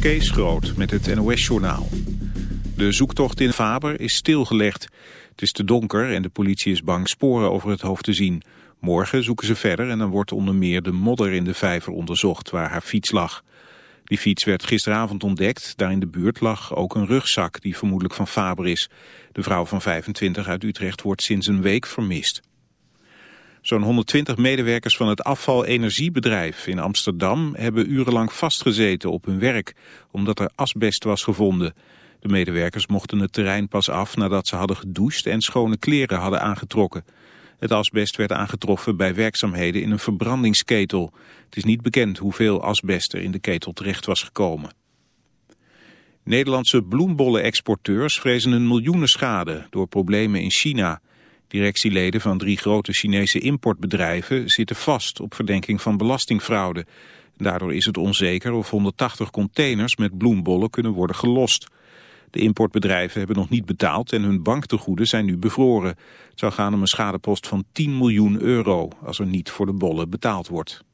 Kees Groot met het NOS-journaal. De zoektocht in Faber is stilgelegd. Het is te donker en de politie is bang sporen over het hoofd te zien. Morgen zoeken ze verder en dan wordt onder meer de modder in de vijver onderzocht waar haar fiets lag. Die fiets werd gisteravond ontdekt. Daar in de buurt lag ook een rugzak die vermoedelijk van Faber is. De vrouw van 25 uit Utrecht wordt sinds een week vermist. Zo'n 120 medewerkers van het afvalenergiebedrijf in Amsterdam hebben urenlang vastgezeten op hun werk, omdat er asbest was gevonden. De medewerkers mochten het terrein pas af nadat ze hadden gedoucht en schone kleren hadden aangetrokken. Het asbest werd aangetroffen bij werkzaamheden in een verbrandingsketel. Het is niet bekend hoeveel asbest er in de ketel terecht was gekomen. Nederlandse bloembollen-exporteurs vrezen een miljoenen schade door problemen in China. Directieleden van drie grote Chinese importbedrijven zitten vast op verdenking van belastingfraude. Daardoor is het onzeker of 180 containers met bloembollen kunnen worden gelost. De importbedrijven hebben nog niet betaald en hun banktegoeden zijn nu bevroren. Het zou gaan om een schadepost van 10 miljoen euro als er niet voor de bollen betaald wordt.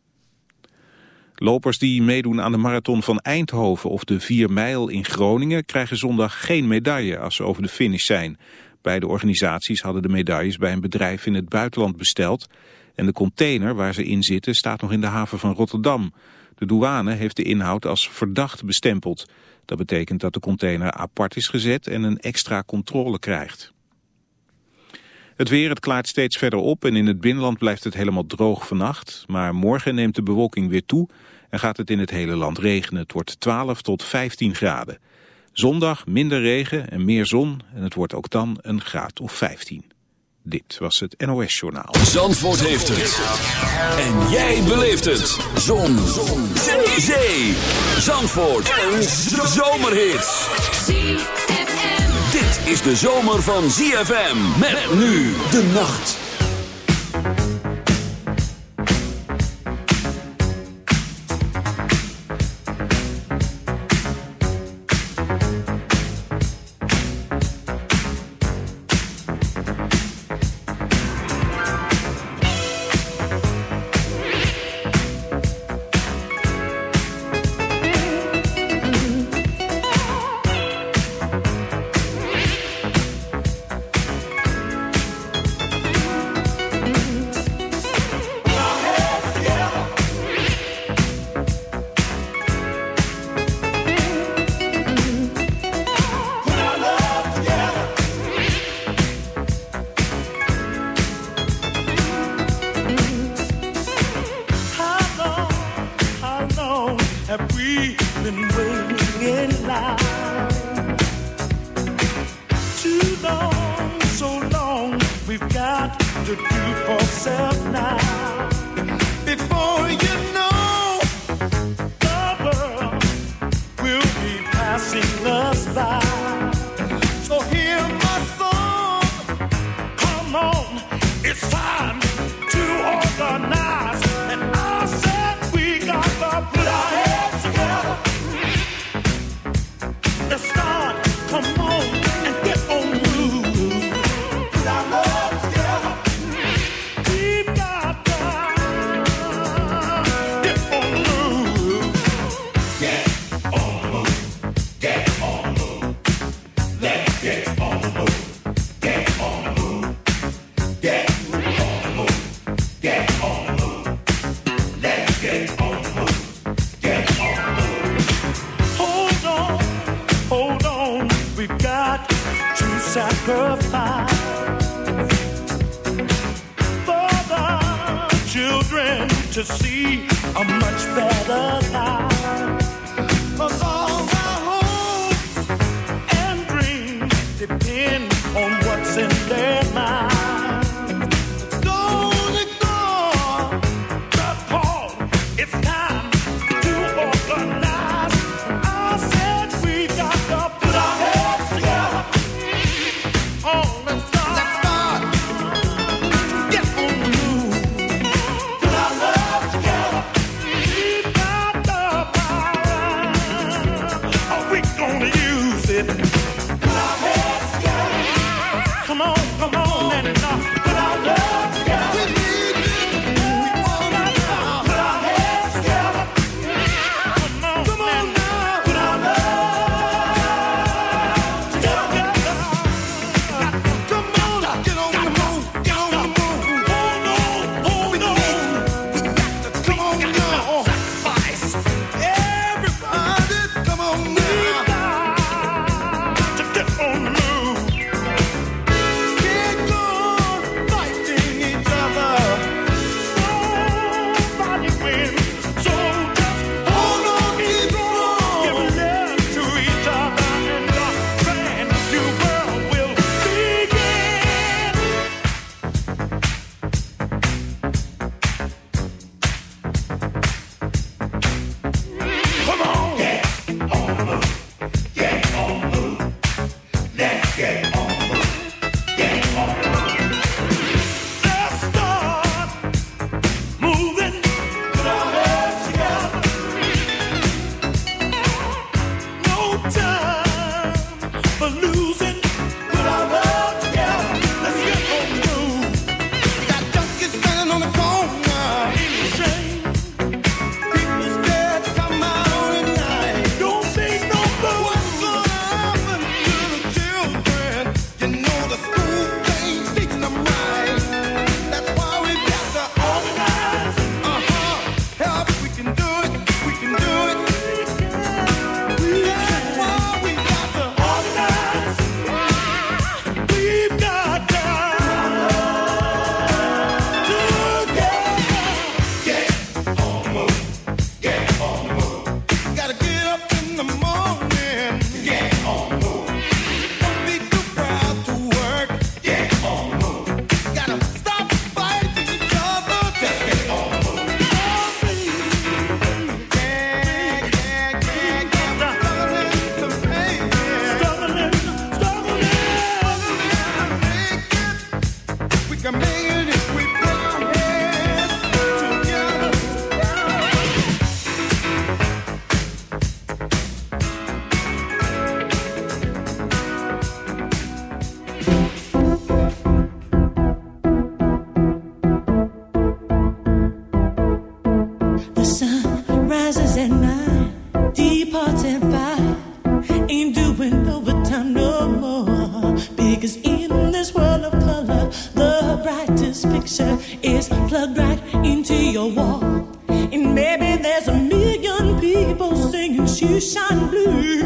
Lopers die meedoen aan de marathon van Eindhoven of de 4 mijl in Groningen krijgen zondag geen medaille als ze over de finish zijn. Beide organisaties hadden de medailles bij een bedrijf in het buitenland besteld en de container waar ze in zitten staat nog in de haven van Rotterdam. De douane heeft de inhoud als verdacht bestempeld. Dat betekent dat de container apart is gezet en een extra controle krijgt. Het weer, het klaart steeds verder op en in het binnenland blijft het helemaal droog vannacht. Maar morgen neemt de bewolking weer toe en gaat het in het hele land regenen. Het wordt 12 tot 15 graden. Zondag minder regen en meer zon en het wordt ook dan een graad of 15. Dit was het NOS Journaal. Zandvoort heeft het. En jij beleeft het. Zon. zon. Zee. Zandvoort. Een zomerhit. Dit is de zomer van ZFM. Met nu de nacht. picture is plugged right into your wall. And maybe there's a million people singing shoeshine blues.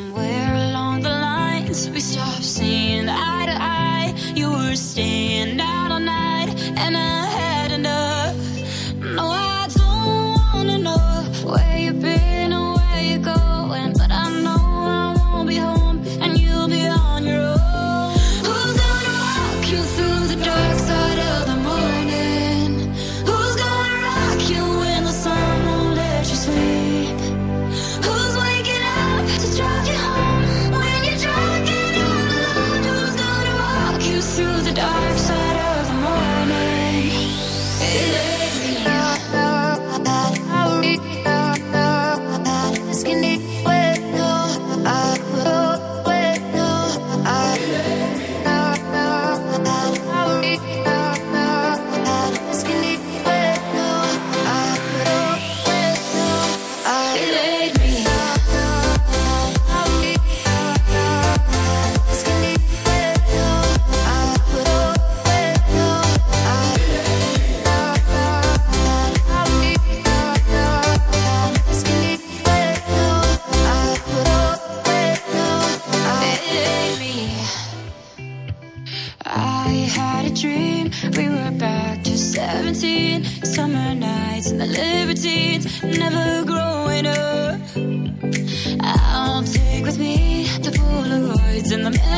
in the middle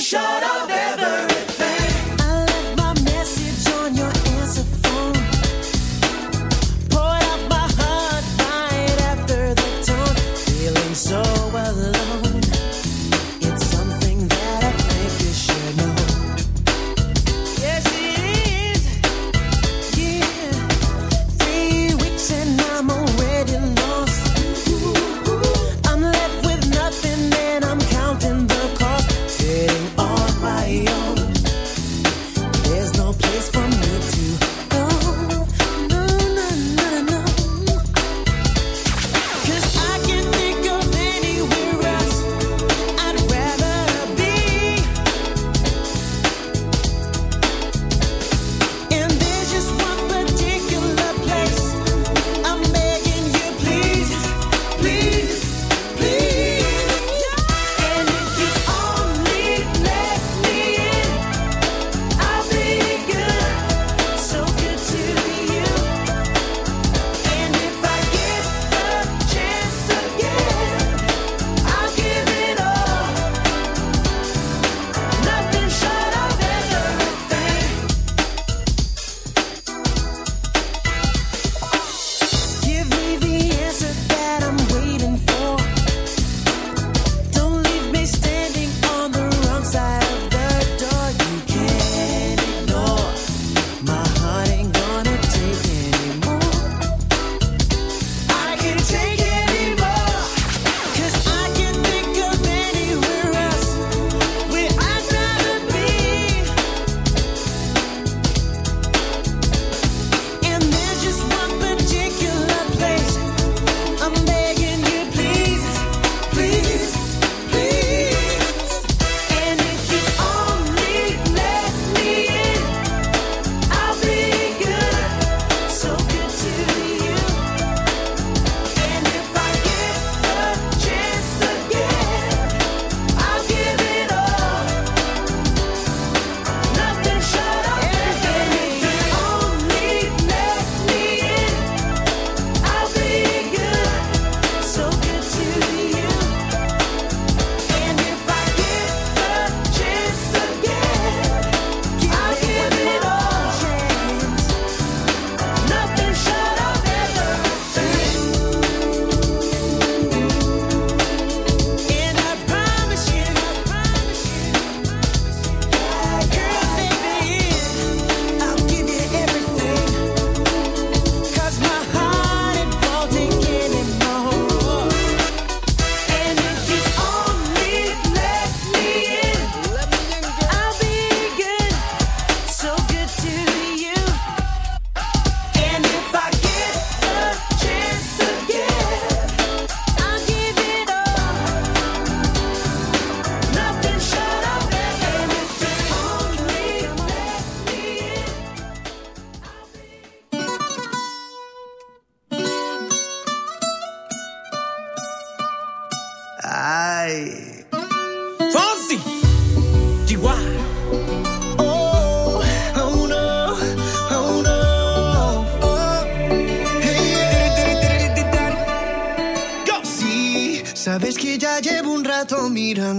shut up.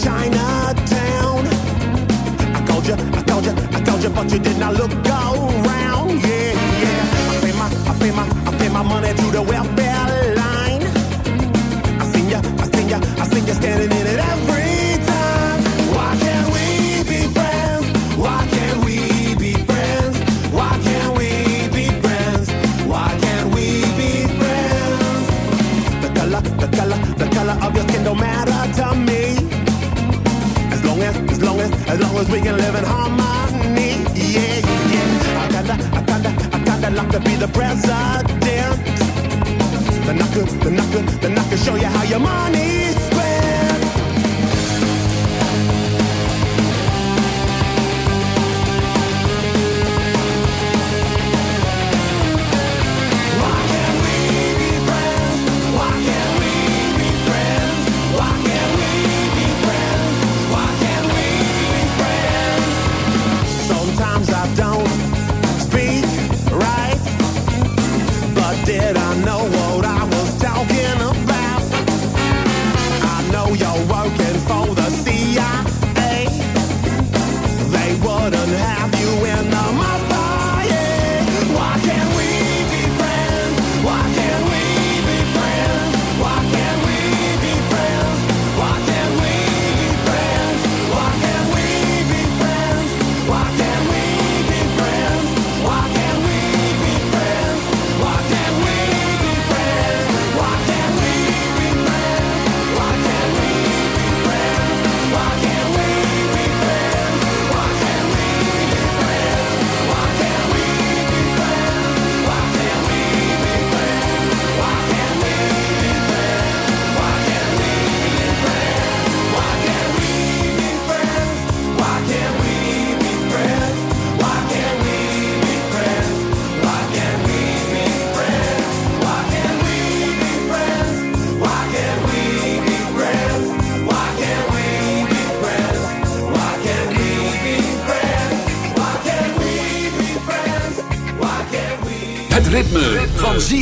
Chinatown. I called you, I called you, I called you, but you did not look around. As, we can live in harmony. Yeah, yeah. I kinda, I kinda, I kinda like to be the president. Then I could, then I could, then I could show you how your money's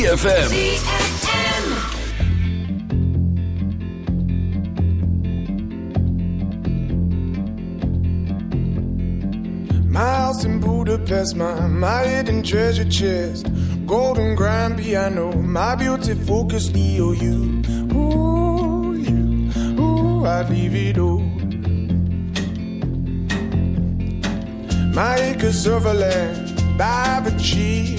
ZFM. My house in Budapest, my, my hidden treasure chest, golden grand piano, my beauty focus EOU. Ooh, you, ooh, I'd leave it all. My acres of land I've achieved.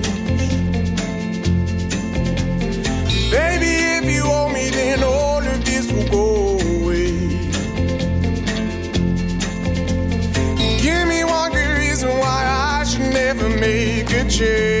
Then all of this will go away. Give me one good reason why I should never make a change.